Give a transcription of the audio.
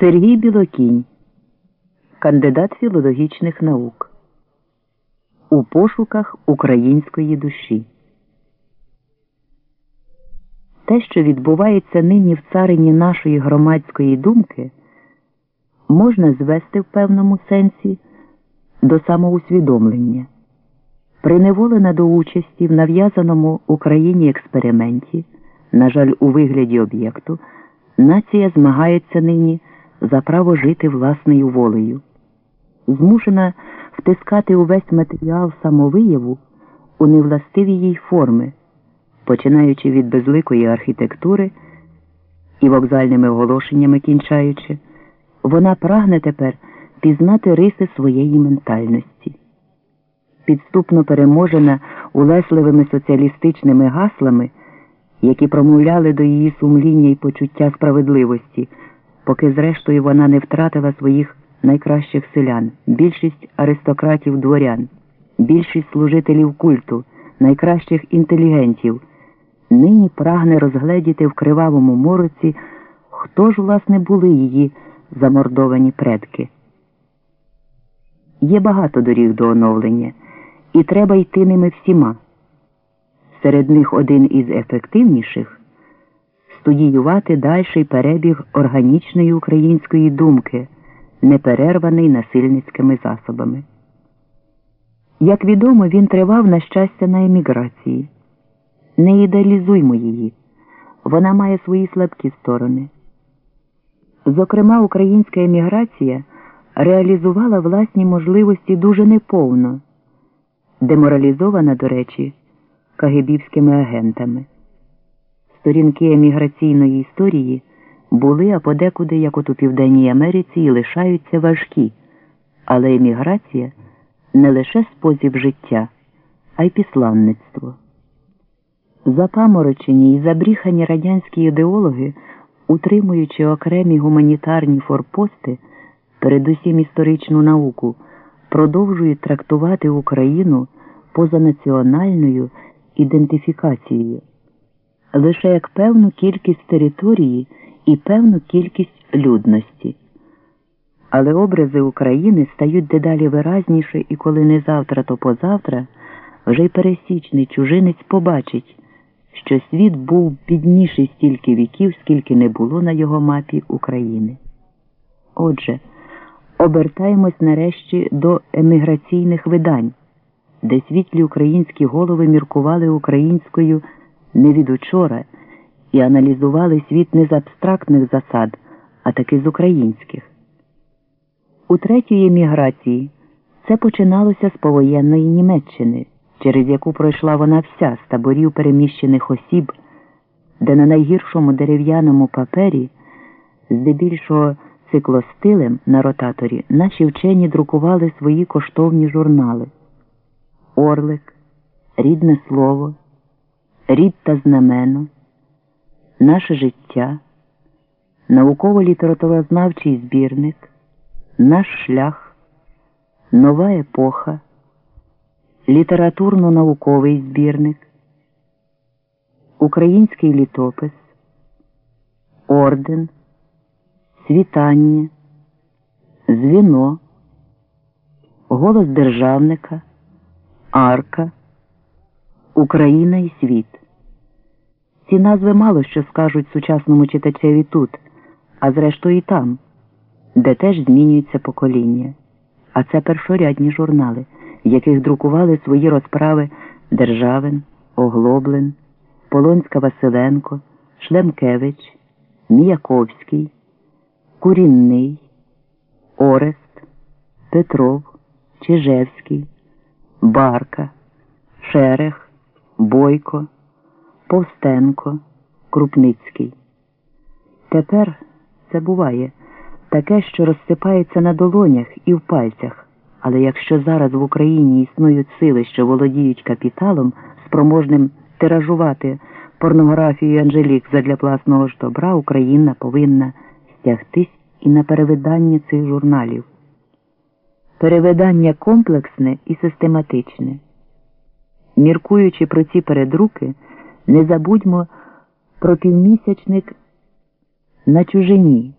Сергій Білокінь, кандидат філологічних наук. У пошуках української душі. Те, що відбувається нині в царині нашої громадської думки, можна звести в певному сенсі до самоусвідомлення. Приневолена до участі в нав'язаному Україні експерименті, на жаль, у вигляді об'єкту, нація змагається нині за право жити власною волею, змушена втискати увесь матеріал самовияву у невластиві їй форми, починаючи від безликої архітектури і вокзальними оголошеннями кінчаючи, вона прагне тепер пізнати риси своєї ментальності. Підступно переможена улесливими соціалістичними гаслами, які промовляли до її сумління і почуття справедливості поки зрештою вона не втратила своїх найкращих селян, більшість аристократів дворян, більшість служителів культу, найкращих інтелігентів, нині прагне розгледіти в кривавому мороці, хто ж, власне, були її замордовані предки. Є багато доріг до оновлення, і треба йти ними всіма. Серед них один із ефективніших студіювати дальший перебіг органічної української думки, неперерваний насильницькими засобами. Як відомо, він тривав на щастя на еміграції. Не ідеалізуймо її, вона має свої слабкі сторони. Зокрема, українська еміграція реалізувала власні можливості дуже неповно, деморалізована, до речі, кагибівськими агентами. Сторінки еміграційної історії були а подекуди, як от у Південній Америці, і лишаються важкі, але еміграція не лише спосіб життя, а й післанництво. Запаморочені і забріхані радянські ідеологи, утримуючи окремі гуманітарні форпости, передусім історичну науку, продовжують трактувати Україну позанаціональною ідентифікацією лише як певну кількість території і певну кількість людності. Але образи України стають дедалі виразніше, і коли не завтра, то позавтра вже й пересічний чужинець побачить, що світ був бідніший стільки віків, скільки не було на його мапі України. Отже, обертаємось нарешті до еміграційних видань, де світлі українські голови міркували українською не від учора і аналізували світ не з абстрактних засад, а таки з українських. У третьої еміграції це починалося з повоєнної Німеччини, через яку пройшла вона вся з таборів переміщених осіб, де на найгіршому дерев'яному папері, здебільшого циклостилем на ротаторі, наші вчені друкували свої коштовні журнали Орлик, Рідне слово рід та знамено, наше життя, науково-літературознавчий збірник, наш шлях, нова епоха, літературно-науковий збірник, український літопис, орден, світання, звіно, голос державника, арка. Україна і світ. Ці назви мало що скажуть сучасному читачеві тут, а зрештою і там, де теж змінюється покоління. А це першорядні журнали, в яких друкували свої розправи Державин, Оглоблен, Полонська Василенко, Шлемкевич, Міяковський, Курінний, Орест, Петров, Чижевський, Барка, Шерех. Бойко, Повстенко, Крупницький. Тепер це буває таке, що розсипається на долонях і в пальцях. Але якщо зараз в Україні існують сили, що володіють капіталом, спроможним тиражувати порнографію Анжелік задля власного ж добра, Україна повинна стягтись і на перевидання цих журналів. Перевидання комплексне і систематичне. Міркуючи про ці передруки, не забудьмо про півмісячник на чужині.